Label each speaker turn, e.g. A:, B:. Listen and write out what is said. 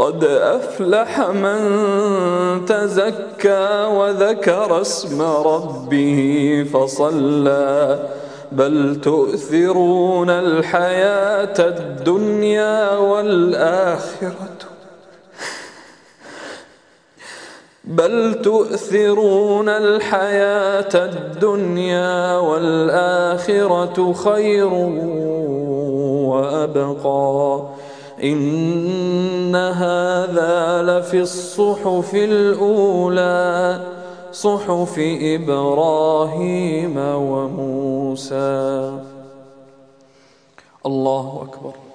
A: قد أفلح من تزكى وذكر اسم ربه فصلى. بل تؤثرون الحياة الدنيا والآخرة. بل تؤثرون الحياة الدنيا والآخرة خير وأبقى. إن هذا لفي الصحف الأولى صحف إبراهيم وموسى. الله أكبر.